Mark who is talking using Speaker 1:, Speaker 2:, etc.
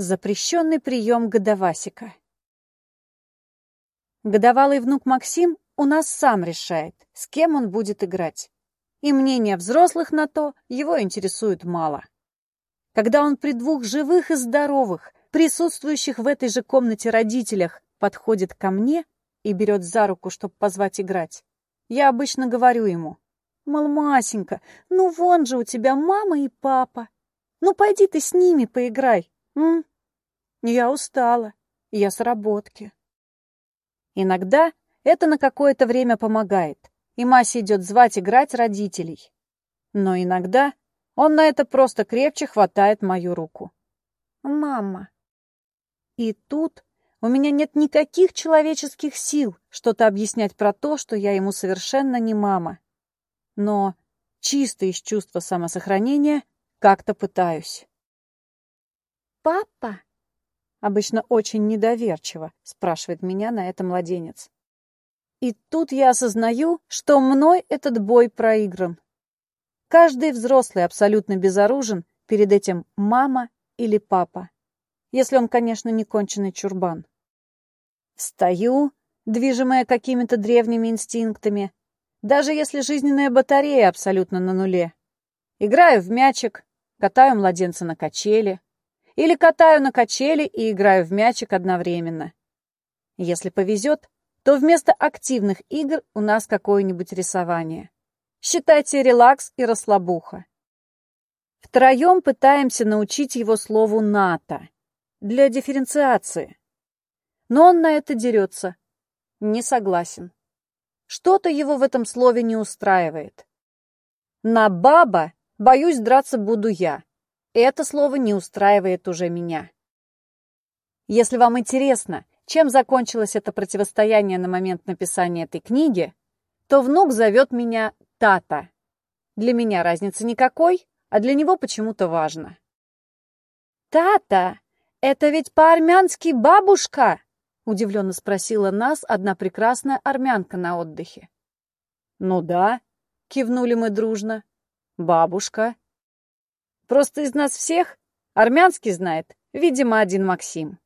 Speaker 1: Запрещенный прием годовасика. Годовалый внук Максим у нас сам решает, с кем он будет играть. И мнение взрослых на то его интересует мало. Когда он при двух живых и здоровых, присутствующих в этой же комнате родителях, подходит ко мне и берет за руку, чтобы позвать играть, я обычно говорю ему, «Мол, Масенька, ну вон же у тебя мама и папа. Ну пойди ты с ними поиграй, м?» Я устала, я с работки. Иногда это на какое-то время помогает, и Мася идет звать играть родителей. Но иногда он на это просто крепче хватает мою руку. «Мама». И тут у меня нет никаких человеческих сил что-то объяснять про то, что я ему совершенно не мама. Но чисто из чувства самосохранения как-то пытаюсь. «Папа?» Обычно очень недоверчиво, спрашивает меня на это младенец. И тут я осознаю, что мной этот бой проигран. Каждый взрослый абсолютно безоружен перед этим мама или папа. Если он, конечно, не конченый чурбан. Стою, движимая какими-то древними инстинктами, даже если жизненная батарея абсолютно на нуле. Играю в мячик, катаю младенца на качели, или катаю на качели и играю в мячик одновременно. Если повезет, то вместо активных игр у нас какое-нибудь рисование. Считайте релакс и расслабуха. Втроем пытаемся научить его слову «НАТО» для дифференциации. Но он на это дерется. Не согласен. Что-то его в этом слове не устраивает. На баба, боюсь, драться буду я. Это слово не устраивает уже меня. Если вам интересно, чем закончилось это противостояние на момент написания этой книги, то внук зовет меня Тата. Для меня разницы никакой, а для него почему-то важно. «Тата, это ведь по-армянски бабушка?» удивленно спросила нас одна прекрасная армянка на отдыхе. «Ну да», — кивнули мы дружно, — «бабушка». Просто из нас всех армянский знает, видимо, один Максим.